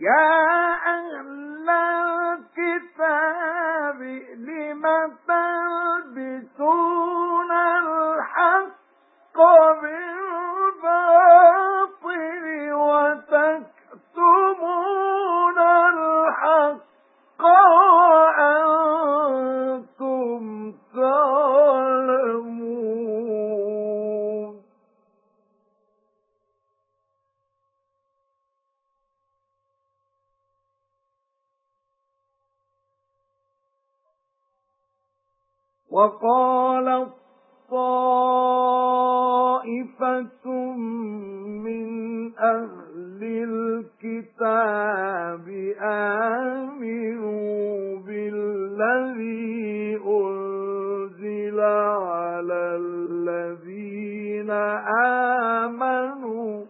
يَا أَهْلَ الْكِتَابِ لِمَ تَلْبِسُونَ الْحَقَّ بِالْبَاطِلِ وَتَكْتُمُونَ الْحَقَّ؟ وَقَالَ طَائِفَةٌ مِنْ أَهْلِ الْكِتَابِ آمِنُوا بِالَّذِي أُنْزِلَ عَلَى الَّذِينَ آمَنُوا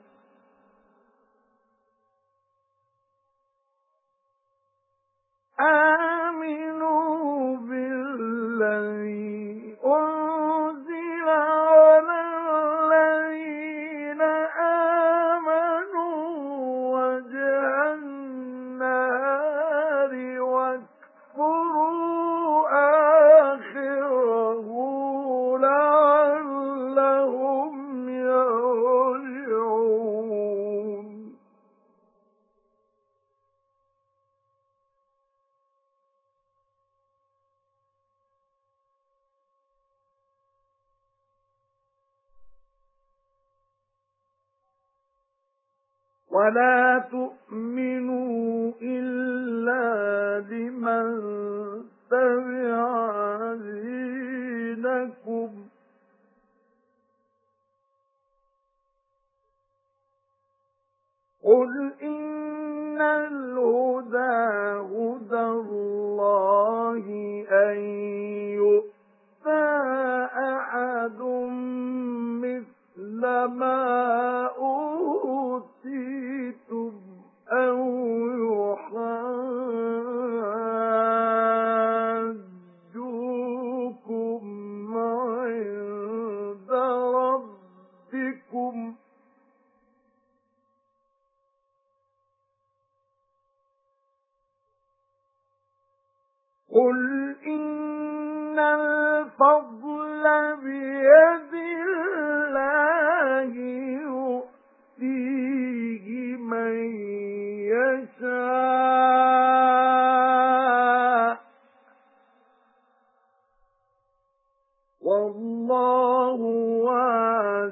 آمِنُوا وَلَا تُؤْمِنُوا إِلَّا لِمَن تَبِعَ دِينَكُمْ. قُلْ إِنَّ الْهُدَى هُدَى اللَّهِ أَن يُؤْتَى أَحَدٌ مِثْلَ مَا قُلْ إِنَّ الْفَضْلَ بِيَدِ اللَّهِ يُؤْتِيهِ مَن يَشَاءُ وَاللَّهُ وَاسِعٌ